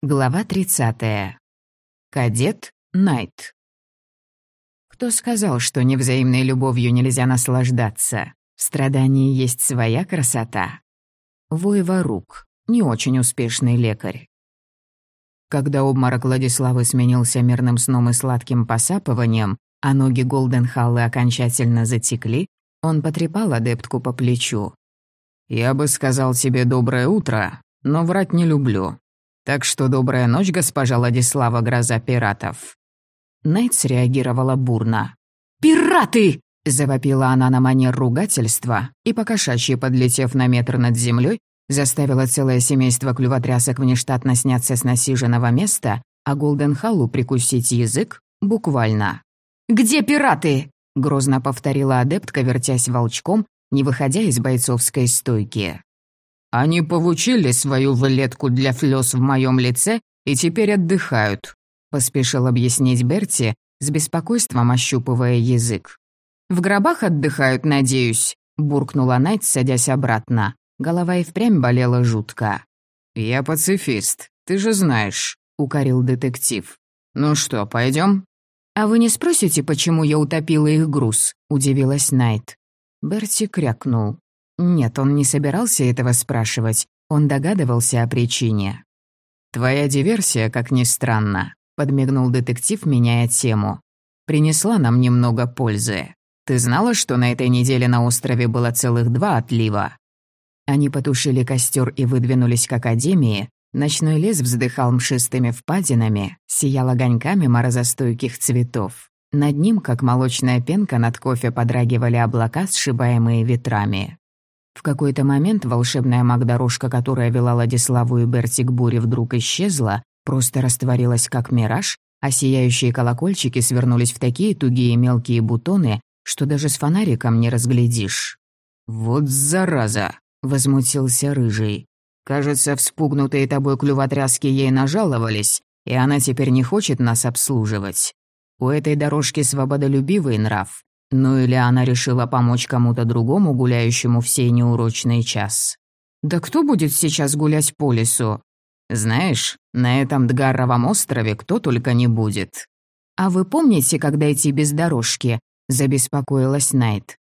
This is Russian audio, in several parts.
Глава 30. Кадет Найт. Кто сказал, что невзаимной любовью нельзя наслаждаться? В страдании есть своя красота. Войва Рук. Не очень успешный лекарь. Когда обморок Владиславы сменился мирным сном и сладким посапыванием, а ноги Голденхаллы окончательно затекли, он потрепал адептку по плечу. «Я бы сказал тебе доброе утро, но врать не люблю. Так что добрая ночь, госпожа Владислава, гроза пиратов». Найт среагировала бурно. «Пираты!» — завопила она на манер ругательства и, покошачьи подлетев на метр над землей, заставила целое семейство клювотрясок внештатно сняться с насиженного места, а Голденхаллу прикусить язык буквально. «Где пираты?» — грозно повторила адептка, вертясь волчком, не выходя из бойцовской стойки. Они получили свою вылетку для флёс в моем лице и теперь отдыхают», — поспешил объяснить Берти, с беспокойством ощупывая язык. «В гробах отдыхают, надеюсь», — буркнула Найт, садясь обратно. Голова и впрямь болела жутко. «Я пацифист, ты же знаешь», — укорил детектив. «Ну что, пойдем? «А вы не спросите, почему я утопила их груз?» — удивилась Найт. Берти крякнул. Нет, он не собирался этого спрашивать, он догадывался о причине. «Твоя диверсия, как ни странно», — подмигнул детектив, меняя тему. «Принесла нам немного пользы. Ты знала, что на этой неделе на острове было целых два отлива?» Они потушили костер и выдвинулись к академии. Ночной лес вздыхал мшистыми впадинами, сиял огоньками морозостойких цветов. Над ним, как молочная пенка над кофе, подрагивали облака, сшибаемые ветрами. В какой-то момент волшебная магдорожка, которая вела Ладиславу и Берти к буре, вдруг исчезла, просто растворилась как мираж, а сияющие колокольчики свернулись в такие тугие мелкие бутоны, что даже с фонариком не разглядишь. «Вот зараза!» — возмутился Рыжий. «Кажется, вспугнутые тобой клювотряски ей нажаловались, и она теперь не хочет нас обслуживать. У этой дорожки свободолюбивый нрав, ну или она решила помочь кому-то другому, гуляющему в сей неурочный час. Да кто будет сейчас гулять по лесу? Знаешь, на этом Дгарровом острове кто только не будет. А вы помните, когда идти без дорожки? Забеспокоилась Найт.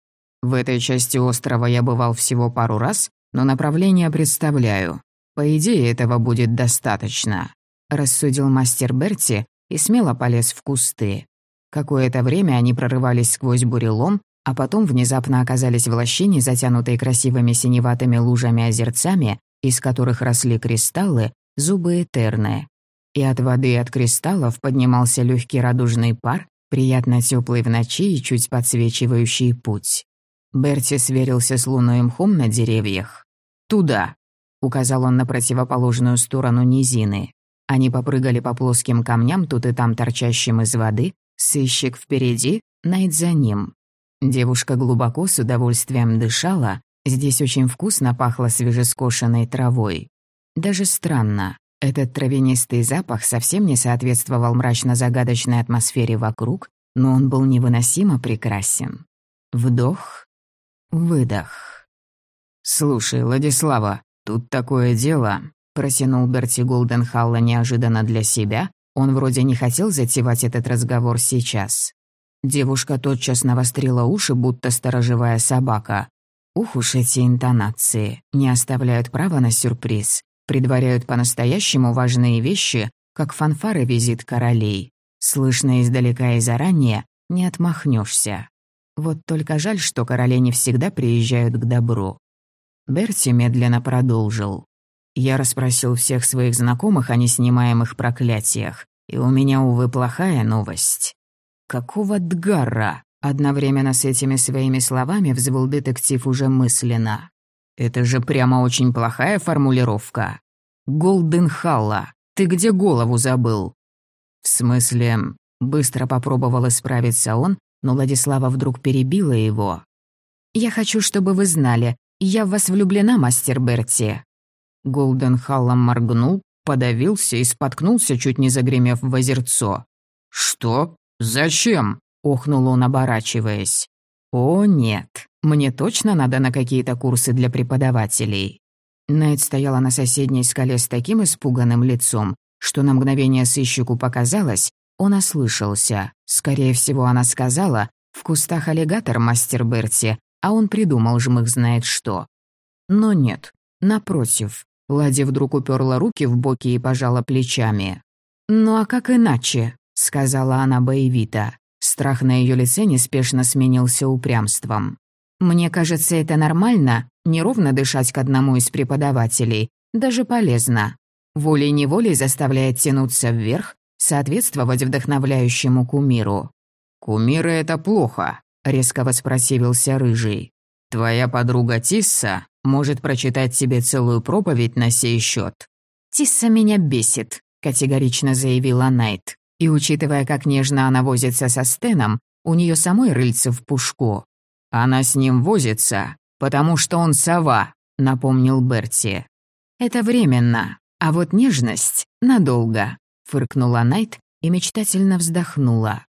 В этой части острова я бывал всего пару раз, но направление представляю. По идее, этого будет достаточно. Рассудил мастер Берти и смело полез в кусты. Какое-то время они прорывались сквозь бурелом, а потом внезапно оказались в лощине, затянутой красивыми синеватыми лужами-озерцами, из которых росли кристаллы, зубы этерны. И от воды и от кристаллов поднимался легкий радужный пар, приятно теплый в ночи и чуть подсвечивающий путь. Берти сверился с луной мхом на деревьях. «Туда!» — указал он на противоположную сторону низины. Они попрыгали по плоским камням, тут и там торчащим из воды, Сыщик впереди, Найт за ним. Девушка глубоко с удовольствием дышала, здесь очень вкусно пахло свежескошенной травой. Даже странно, этот травянистый запах совсем не соответствовал мрачно-загадочной атмосфере вокруг, но он был невыносимо прекрасен. Вдох, выдох. «Слушай, Владислава, тут такое дело», — протянул Берти Голденхалла неожиданно для себя, он вроде не хотел затевать этот разговор сейчас. Девушка тотчас навострила уши, будто сторожевая собака. Ух уж эти интонации, не оставляют права на сюрприз, предваряют по-настоящему важные вещи, как фанфары визит королей. Слышно издалека и заранее, не отмахнешься. Вот только жаль, что короли не всегда приезжают к добру. Берти медленно продолжил. Я расспросил всех своих знакомых о неснимаемых проклятиях, и у меня, увы, плохая новость. Какого Дгарра? Одновременно с этими своими словами взвыл детектив уже мысленно. Это же прямо очень плохая формулировка. Голденхалла, ты где голову забыл? В смысле, быстро попробовал исправиться он, но Владислава вдруг перебила его. «Я хочу, чтобы вы знали, я в вас влюблена, мастер Берти. Голден Халлом моргнул, подавился и споткнулся, чуть не загремев в озерцо. «Что? Зачем?» — охнул он, оборачиваясь. «О, нет, мне точно надо на какие-то курсы для преподавателей». Найт стояла на соседней скале с таким испуганным лицом, что на мгновение сыщику показалось, он ослышался. Скорее всего, она сказала «в кустах аллигатор, мастер Берти», а он придумал жмых знает что. Но нет, напротив, Лади вдруг уперла руки в боки и пожала плечами. «Ну а как иначе?» — сказала она боевито. Страх на ее лице неспешно сменился упрямством. «Мне кажется, это нормально, неровно дышать к одному из преподавателей, даже полезно. Волей-неволей заставляет тянуться вверх, соответствовать вдохновляющему кумиру. «Кумиры — это плохо», — резко воспротивился Рыжий. «Твоя подруга Тисса может прочитать тебе целую проповедь на сей счет. «Тисса меня бесит», — категорично заявила Найт. И учитывая, как нежно она возится со Стеном, у нее самой рыльце в пушку. «Она с ним возится, потому что он сова», — напомнил Берти. «Это временно, а вот нежность — надолго», — фыркнула Найт и мечтательно вздохнула.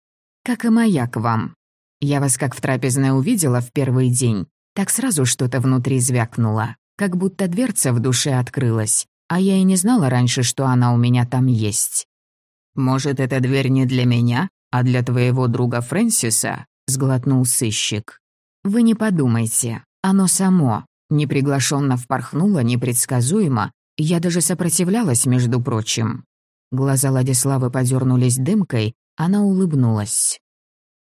«Как и моя к вам. Я вас как в трапезной увидела в первый день, так сразу что-то внутри звякнуло, как будто дверца в душе открылась, а я и не знала раньше, что она у меня там есть. «Может, эта дверь не для меня, а для твоего друга Фрэнсиса?» — сглотнул сыщик. «Вы не подумайте, оно само. Неприглашенно впорхнуло, непредсказуемо, я даже сопротивлялась, между прочим». Глаза Ладиславы подернулись дымкой, она улыбнулась.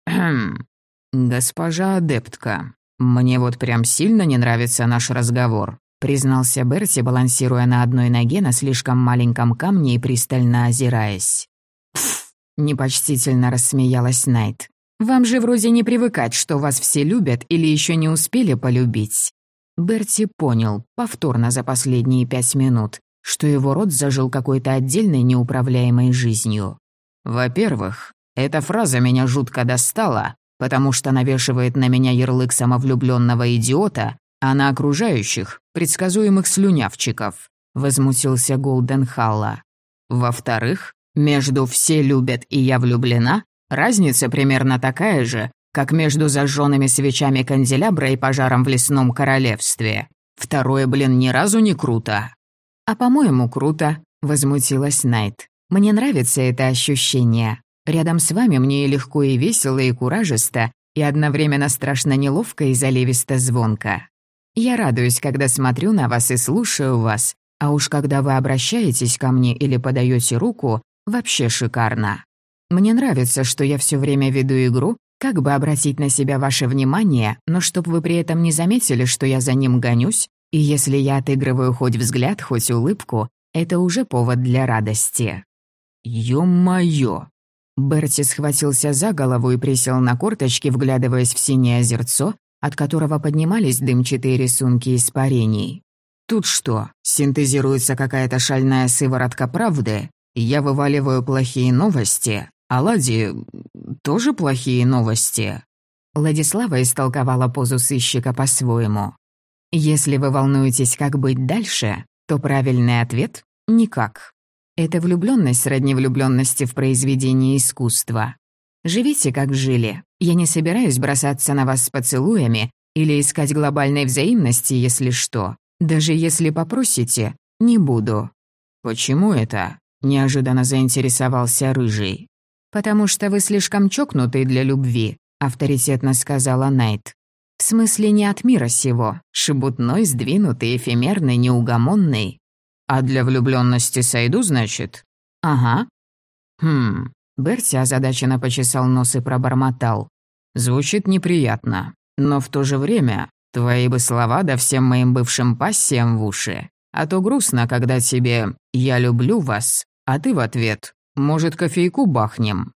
«Хм, госпожа адептка, «Мне вот прям сильно не нравится наш разговор», признался Берти, балансируя на одной ноге на слишком маленьком камне и пристально озираясь. «Пф!» — непочтительно рассмеялась Найт. «Вам же вроде не привыкать, что вас все любят или еще не успели полюбить». Берти понял, повторно за последние пять минут, что его род зажил какой-то отдельной неуправляемой жизнью. «Во-первых, эта фраза меня жутко достала, потому что навешивает на меня ярлык самовлюбленного идиота, а на окружающих — предсказуемых слюнявчиков», — возмутился Голден Халла. «Во-вторых, между «все любят» и «я влюблена» разница примерно такая же, как между зажженными свечами канделябра и пожаром в лесном королевстве. Второе, блин, ни разу не круто». «А по-моему, круто», — возмутилась Найт. «Мне нравится это ощущение. Рядом с вами мне и легко, и весело, и куражисто, и одновременно страшно неловко и заливисто звонко. Я радуюсь, когда смотрю на вас и слушаю вас, а уж когда вы обращаетесь ко мне или подаете руку, вообще шикарно. Мне нравится, что я все время веду игру, как бы обратить на себя ваше внимание, но чтобы вы при этом не заметили, что я за ним гонюсь, и если я отыгрываю хоть взгляд, хоть улыбку, это уже повод для радости. Ё-моё! Берти схватился за голову и присел на корточки, вглядываясь в синее озерцо, от которого поднимались дымчатые рисунки испарений. «Тут что, синтезируется какая-то шальная сыворотка правды? Я вываливаю плохие новости, а Лади... тоже плохие новости?» Владислава истолковала позу сыщика по-своему. «Если вы волнуетесь, как быть дальше, то правильный ответ — никак. Это влюбленность сродни влюбленности в произведении искусства. Живите, как жили. Я не собираюсь бросаться на вас с поцелуями или искать глобальной взаимности, если что. Даже если попросите, не буду». «Почему это?» — неожиданно заинтересовался Рыжий. «Потому что вы слишком чокнутый для любви», — авторитетно сказала Найт. «В смысле не от мира сего, шебутной, сдвинутый, эфемерный, неугомонный. «А для влюбленности сойду, значит?» «Ага». «Хм...» Берти озадаченно почесал нос и пробормотал. «Звучит неприятно, но в то же время твои бы слова да всем моим бывшим пассиям в уши. А то грустно, когда тебе «я люблю вас», а ты в ответ «может, кофейку бахнем».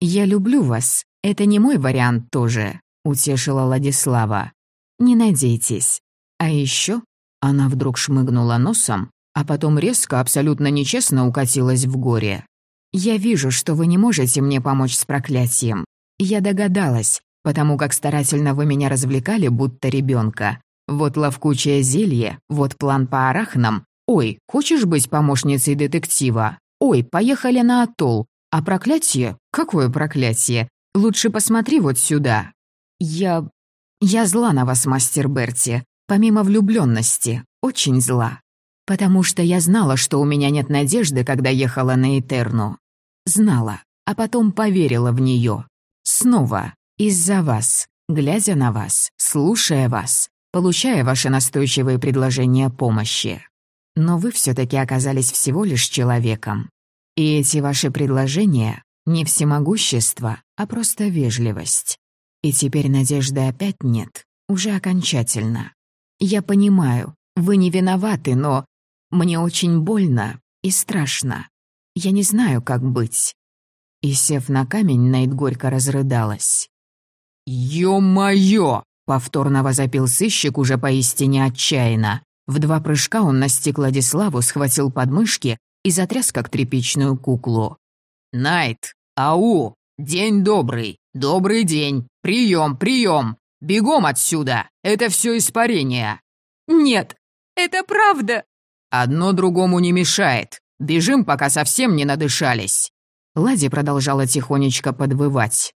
«Я люблю вас» — это не мой вариант тоже, — утешила Ладислава. «Не надейтесь. А еще она вдруг шмыгнула носом а потом резко, абсолютно нечестно укатилась в горе. «Я вижу, что вы не можете мне помочь с проклятием. Я догадалась, потому как старательно вы меня развлекали, будто ребенка. Вот ловкучее зелье, вот план по арахнам. Ой, хочешь быть помощницей детектива? Ой, поехали на атолл. А проклятие? Какое проклятие? Лучше посмотри вот сюда. Я... Я зла на вас, мастер Берти. Помимо влюбленности, очень зла. Потому что я знала, что у меня нет надежды, когда ехала на Этерну. Знала, а потом поверила в нее. Снова, из-за вас, глядя на вас, слушая вас, получая ваши настойчивые предложения помощи. Но вы все таки оказались всего лишь человеком. И эти ваши предложения — не всемогущество, а просто вежливость. И теперь надежды опять нет, уже окончательно. Я понимаю, вы не виноваты, но мне очень больно и страшно. Я не знаю, как быть». И, сев на камень, Найт горько разрыдалась. «Ё-моё!» — повторно возопил сыщик уже поистине отчаянно. В два прыжка он настиг Владиславу, схватил подмышки и затряс, как тряпичную куклу. «Найт! Ау! День добрый! Добрый день! Прием, прием! Бегом отсюда! Это все испарение!» «Нет, это правда!» «Одно другому не мешает. Бежим, пока совсем не надышались». Лади продолжала тихонечко подвывать.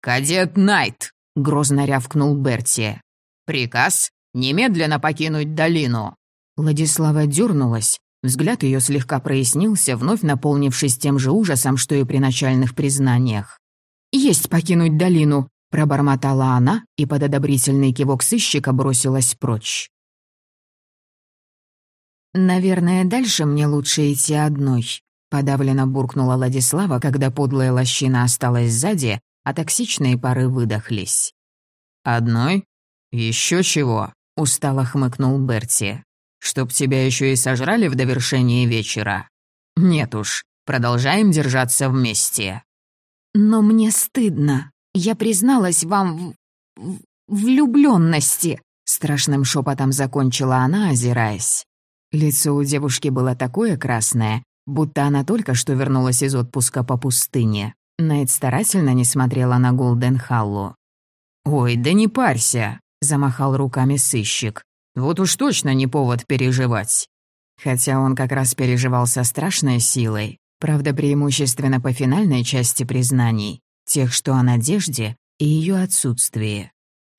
«Кадет Найт!» — грозно рявкнул Берти. «Приказ — немедленно покинуть долину». Владислава дернулась, взгляд ее слегка прояснился, вновь наполнившись тем же ужасом, что и при начальных признаниях. «Есть покинуть долину», — пробормотала она и под одобрительный кивок сыщика бросилась прочь. «Наверное, дальше мне лучше идти одной», — подавленно буркнула Владислава, когда подлая лощина осталась сзади, а токсичные пары выдохлись. «Одной? Еще чего?» — устало хмыкнул Берти. «Чтоб тебя еще и сожрали в довершении вечера? Нет уж, продолжаем держаться вместе». «Но мне стыдно. Я призналась вам в... в... влюбленности», — страшным шепотом закончила она, озираясь. Лицо у девушки было такое красное, будто она только что вернулась из отпуска по пустыне. Найт старательно не смотрела на Голден Халлу. «Ой, да не парься», — замахал руками сыщик. «Вот уж точно не повод переживать». Хотя он как раз переживал со страшной силой, правда, преимущественно по финальной части признаний, тех, что о надежде и ее отсутствии.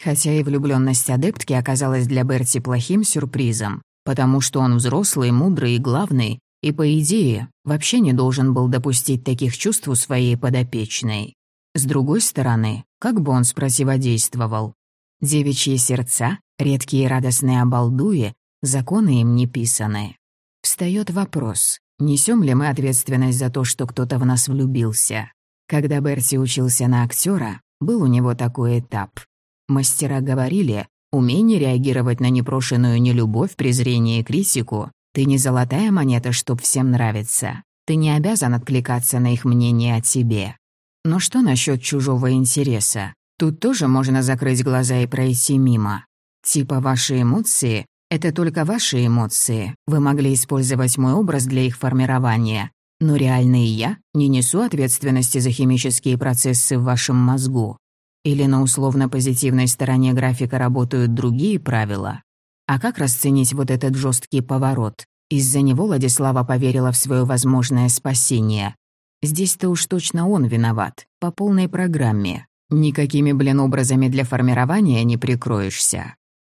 Хотя и влюбленность адептки оказалась для Берти плохим сюрпризом, потому что он взрослый, мудрый и главный, и, по идее, вообще не должен был допустить таких чувств у своей подопечной. С другой стороны, как бы он спротиводействовал? Девичьи сердца, редкие радостные обалдуи, законы им не писаны. Встает вопрос, несем ли мы ответственность за то, что кто-то в нас влюбился? Когда Берти учился на актера, был у него такой этап. Мастера говорили, Умение реагировать на непрошенную нелюбовь, презрение и критику — ты не золотая монета, чтоб всем нравиться. Ты не обязан откликаться на их мнение о тебе. Но что насчет чужого интереса? Тут тоже можно закрыть глаза и пройти мимо. Типа ваши эмоции — это только ваши эмоции. Вы могли использовать мой образ для их формирования. Но реальный я не несу ответственности за химические процессы в вашем мозгу. Или на условно-позитивной стороне графика работают другие правила? А как расценить вот этот жесткий поворот? Из-за него Владислава поверила в свое возможное спасение. Здесь-то уж точно он виноват, по полной программе. Никакими, блин, образами для формирования не прикроешься.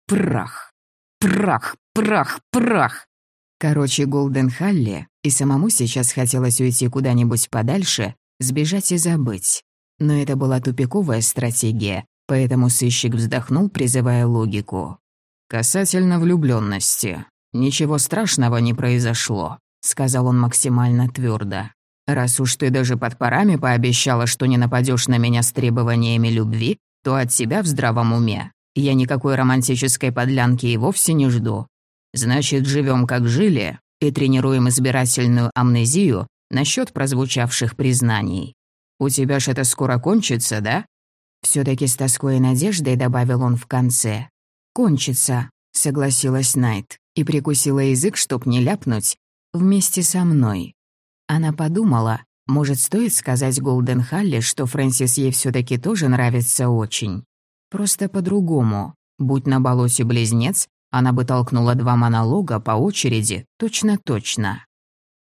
Прах! Прах! Прах! Прах! Короче, Голден Халли и самому сейчас хотелось уйти куда-нибудь подальше, сбежать и забыть. Но это была тупиковая стратегия, поэтому сыщик вздохнул, призывая логику. «Касательно влюбленности, ничего страшного не произошло», — сказал он максимально твердо. «Раз уж ты даже под парами пообещала, что не нападешь на меня с требованиями любви, то от тебя в здравом уме. Я никакой романтической подлянки и вовсе не жду. Значит, живем как жили и тренируем избирательную амнезию насчет прозвучавших признаний. У тебя ж это скоро кончится, да?» Все-таки с тоской и надеждой добавил он в конце. «Кончится», — согласилась Найт и прикусила язык, чтоб не ляпнуть, вместе со мной. Она подумала, может, стоит сказать Голден Халли, что Фрэнсис ей все таки тоже нравится очень. Просто по-другому. Будь на болоте близнец, она бы толкнула два монолога по очереди, точно-точно.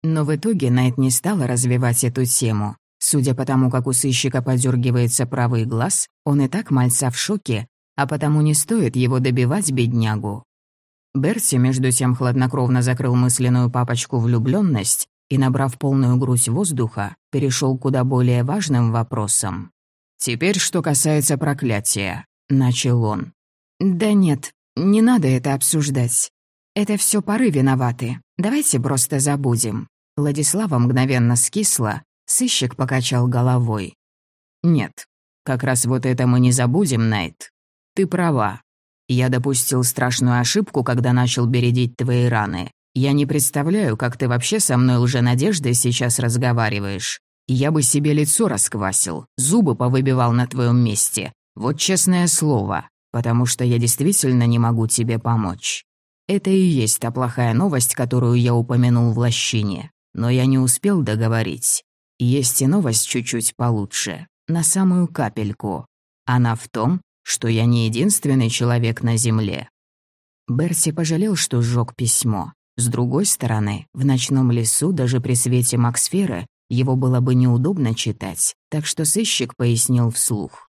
Но в итоге Найт не стала развивать эту тему. Судя по тому, как у сыщика подергивается правый глаз, он и так мальца в шоке, а потому не стоит его добивать, беднягу. Берси между тем хладнокровно закрыл мысленную папочку «влюблённость» и, набрав полную грудь воздуха, перешел к куда более важным вопросам. «Теперь, что касается проклятия», — начал он. «Да нет, не надо это обсуждать. Это все поры виноваты. Давайте просто забудем». Владислава мгновенно скисла, сыщик покачал головой. «Нет, как раз вот это мы не забудем, Найт. Ты права. Я допустил страшную ошибку, когда начал бередить твои раны. Я не представляю, как ты вообще со мной лженадеждой сейчас разговариваешь. Я бы себе лицо расквасил, зубы повыбивал на твоем месте. Вот честное слово, потому что я действительно не могу тебе помочь. Это и есть та плохая новость, которую я упомянул в лощине. Но я не успел договорить. Есть и новость чуть-чуть получше, на самую капельку. Она в том, что я не единственный человек на Земле. Берси пожалел, что сжег письмо. С другой стороны, в ночном лесу, даже при свете Максферы, его было бы неудобно читать, так что сыщик пояснил вслух.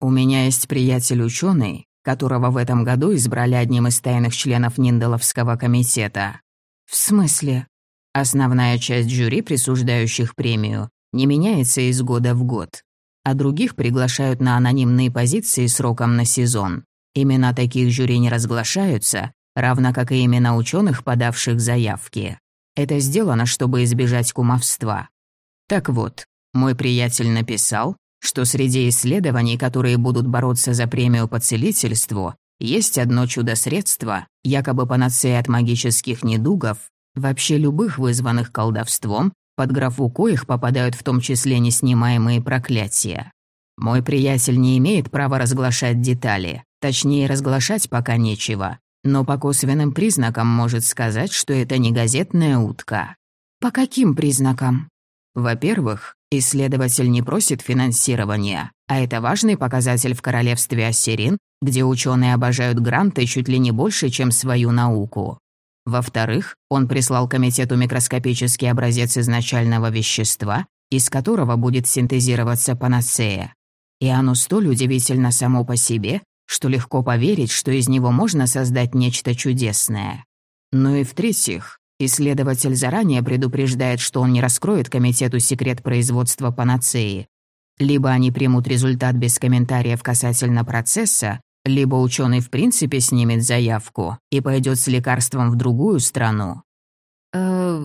«У меня есть приятель ученый, которого в этом году избрали одним из тайных членов Ниндаловского комитета». «В смысле?» Основная часть жюри, присуждающих премию, не меняется из года в год а других приглашают на анонимные позиции сроком на сезон. Имена таких жюри не разглашаются, равно как и имена ученых, подавших заявки. Это сделано, чтобы избежать кумовства. Так вот, мой приятель написал, что среди исследований, которые будут бороться за премию по целительству, есть одно чудо-средство, якобы панацея от магических недугов, вообще любых вызванных колдовством, под графу коих попадают в том числе неснимаемые проклятия. Мой приятель не имеет права разглашать детали, точнее, разглашать пока нечего, но по косвенным признакам может сказать, что это не газетная утка. По каким признакам? Во-первых, исследователь не просит финансирования, а это важный показатель в королевстве Ассирин, где ученые обожают гранты чуть ли не больше, чем свою науку. Во-вторых, он прислал комитету микроскопический образец изначального вещества, из которого будет синтезироваться панацея. И оно столь удивительно само по себе, что легко поверить, что из него можно создать нечто чудесное. Ну и в-третьих, исследователь заранее предупреждает, что он не раскроет комитету секрет производства панацеи. Либо они примут результат без комментариев касательно процесса, либо ученый в принципе снимет заявку и пойдет с лекарством в другую страну. Э,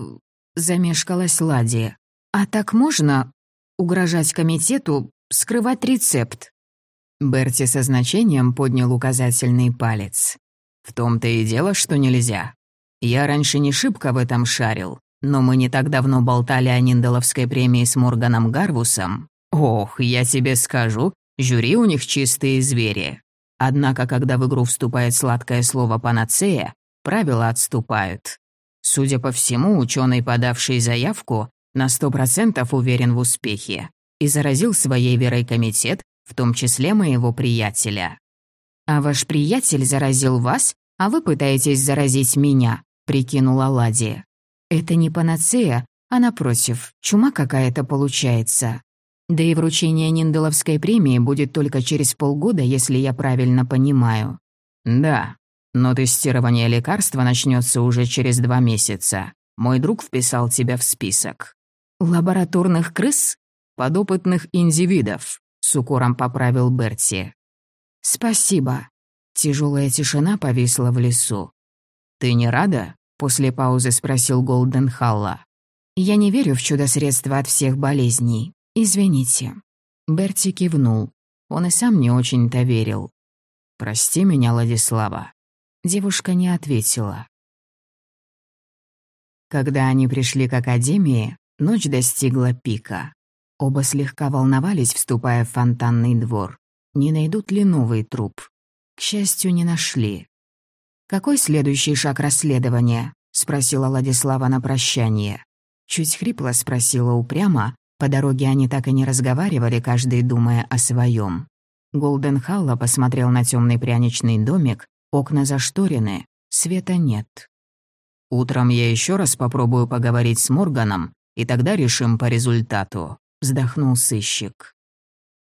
замешкалась Лади. А так можно угрожать комитету, скрывать рецепт? Берти со значением поднял указательный палец. В том-то и дело, что нельзя. Я раньше не шибко в этом шарил, но мы не так давно болтали о Ниндаловской премии с Морганом Гарвусом. Ох, я тебе скажу, жюри у них чистые звери. Однако, когда в игру вступает сладкое слово «панацея», правила отступают. Судя по всему, ученый, подавший заявку, на сто процентов уверен в успехе и заразил своей верой комитет, в том числе моего приятеля. «А ваш приятель заразил вас, а вы пытаетесь заразить меня», — прикинула Ладия. «Это не панацея, а напротив, чума какая-то получается. Да и вручение Нинделовской премии будет только через полгода, если я правильно понимаю. Да, но тестирование лекарства начнется уже через два месяца. Мой друг вписал тебя в список. Лабораторных крыс? Подопытных индивидов, с укором поправил Берти. Спасибо. Тяжелая тишина повисла в лесу. Ты не рада? После паузы спросил Голден Халла. Я не верю в чудо-средства от всех болезней. «Извините». Берти кивнул. Он и сам не очень-то верил. «Прости меня, Владислава». Девушка не ответила. Когда они пришли к академии, ночь достигла пика. Оба слегка волновались, вступая в фонтанный двор. Не найдут ли новый труп? К счастью, не нашли. «Какой следующий шаг расследования?» — спросила Владислава на прощание. Чуть хрипло спросила упрямо, по дороге они так и не разговаривали, каждый думая о своем. Голден Халла посмотрел на темный пряничный домик, окна зашторены, света нет. «Утром я еще раз попробую поговорить с Морганом, и тогда решим по результату», — вздохнул сыщик.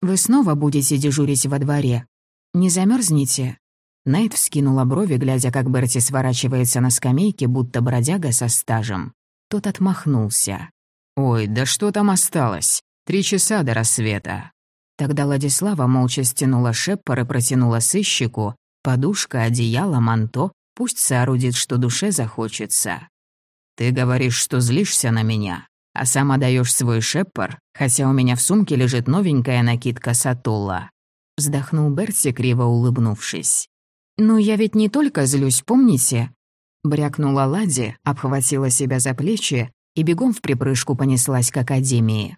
«Вы снова будете дежурить во дворе? Не замерзнете? Найт вскинула брови, глядя, как Берти сворачивается на скамейке, будто бродяга со стажем. Тот отмахнулся. «Ой, да что там осталось? Три часа до рассвета». Тогда Владислава молча стянула шеппор и протянула сыщику. Подушка, одеяло, манто, пусть соорудит, что душе захочется. «Ты говоришь, что злишься на меня, а сама даешь свой шеппор, хотя у меня в сумке лежит новенькая накидка Сатула». Вздохнул Берти, криво улыбнувшись. «Ну, я ведь не только злюсь, помните?» Брякнула Лади, обхватила себя за плечи и бегом в припрыжку понеслась к академии.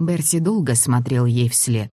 Берти долго смотрел ей вслед.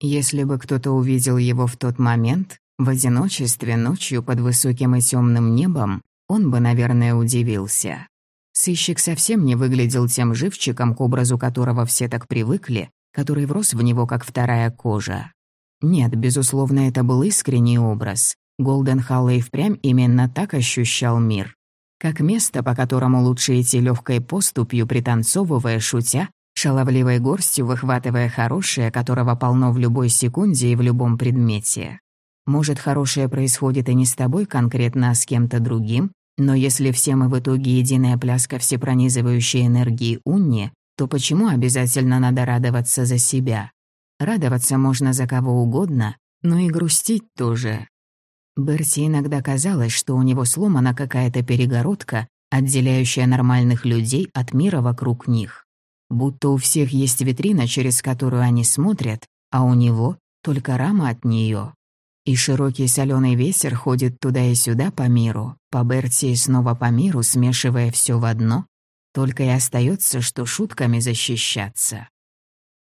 Если бы кто-то увидел его в тот момент, в одиночестве ночью под высоким и темным небом, он бы, наверное, удивился. Сыщик совсем не выглядел тем живчиком, к образу которого все так привыкли, который врос в него, как вторая кожа. Нет, безусловно, это был искренний образ. Голден Халлей впрямь именно так ощущал мир. Как место, по которому лучше идти легкой поступью, пританцовывая, шутя, шаловливой горстью выхватывая хорошее, которого полно в любой секунде и в любом предмете. Может, хорошее происходит и не с тобой конкретно, а с кем-то другим, но если все мы в итоге единая пляска всепронизывающей энергии Унни, то почему обязательно надо радоваться за себя? Радоваться можно за кого угодно, но и грустить тоже. Берти иногда казалось, что у него сломана какая-то перегородка, отделяющая нормальных людей от мира вокруг них. Будто у всех есть витрина, через которую они смотрят, а у него только рама от нее. И широкий соленый ветер ходит туда и сюда по миру, по Берти и снова по миру, смешивая все в одно. Только и остается, что шутками защищаться.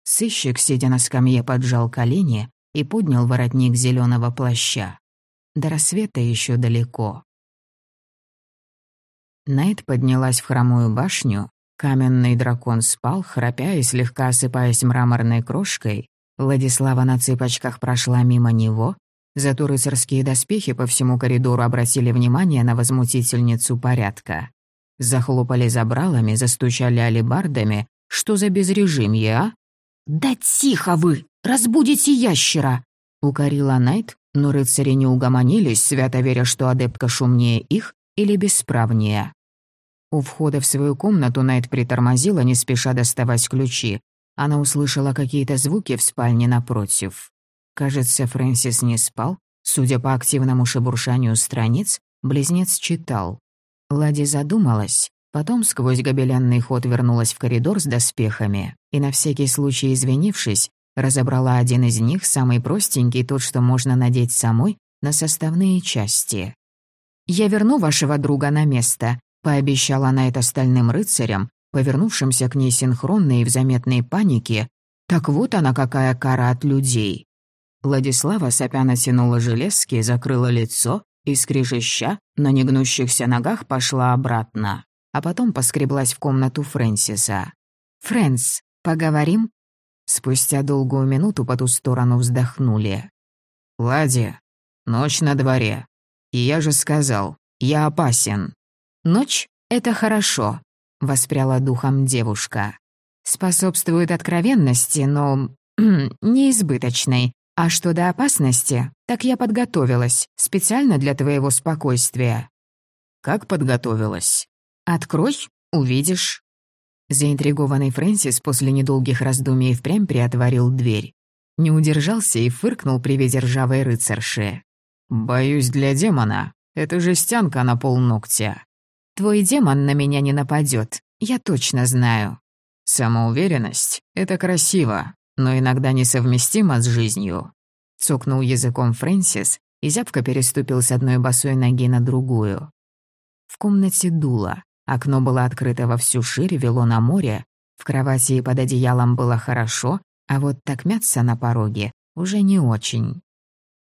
Сыщик, сидя на скамье, поджал колени и поднял воротник зеленого плаща. До рассвета еще далеко. Найт поднялась в хромую башню. Каменный дракон спал, храпя и слегка осыпаясь мраморной крошкой. Владислава на цыпочках прошла мимо него, зато рыцарские доспехи по всему коридору обратили внимание на возмутительницу порядка. Захлопали забралами, застучали алебардами. Что за безрежимье, а? «Да тихо вы! Разбудите ящера!» — укорила Найт, но рыцари не угомонились, свято веря, что адепка шумнее их или бесправнее. У входа в свою комнату Найт притормозила, не спеша доставать ключи. Она услышала какие-то звуки в спальне напротив. Кажется, Фрэнсис не спал. Судя по активному шебуршанию страниц, близнец читал. Лади задумалась, потом сквозь гобеленный ход вернулась в коридор с доспехами и, на всякий случай извинившись, Разобрала один из них, самый простенький, тот, что можно надеть самой, на составные части. «Я верну вашего друга на место», — пообещала она это стальным рыцарям, повернувшимся к ней синхронно и в заметной панике. «Так вот она какая кара от людей». Владислава сопя натянула железки, закрыла лицо и, скрижища, на негнущихся ногах пошла обратно, а потом поскреблась в комнату Фрэнсиса. «Фрэнс, поговорим?» Спустя долгую минуту по ту сторону вздохнули. «Лади, ночь на дворе. И я же сказал, я опасен». «Ночь — это хорошо», — воспряла духом девушка. «Способствует откровенности, но... неизбыточной. А что до опасности, так я подготовилась, специально для твоего спокойствия». «Как подготовилась?» «Открой, увидишь». Заинтригованный Фрэнсис после недолгих раздумий впрямь приотворил дверь. Не удержался и фыркнул при виде ржавой рыцарши. «Боюсь, для демона. Это жестянка на полногтя». «Твой демон на меня не нападет, я точно знаю». «Самоуверенность — это красиво, но иногда несовместимо с жизнью». Цокнул языком Фрэнсис и зябко переступил с одной босой ноги на другую. В комнате дуло. Окно было открыто во всю ширь, вело на море. В кровати и под одеялом было хорошо, а вот так мяться на пороге уже не очень.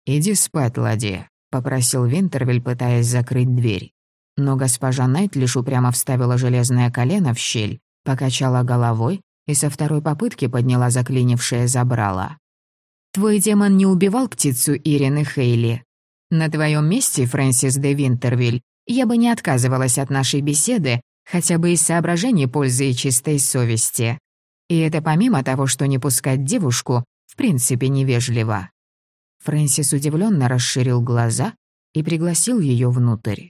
«Иди спать, Лади», — попросил Винтервиль, пытаясь закрыть дверь. Но госпожа Найт лишь упрямо вставила железное колено в щель, покачала головой и со второй попытки подняла заклинившее забрало. «Твой демон не убивал птицу Ирины Хейли. На твоем месте, Фрэнсис де Винтервиль, я бы не отказывалась от нашей беседы, хотя бы из соображений пользы и чистой совести. И это помимо того, что не пускать девушку, в принципе, невежливо. Фрэнсис удивленно расширил глаза, и пригласил ее внутрь.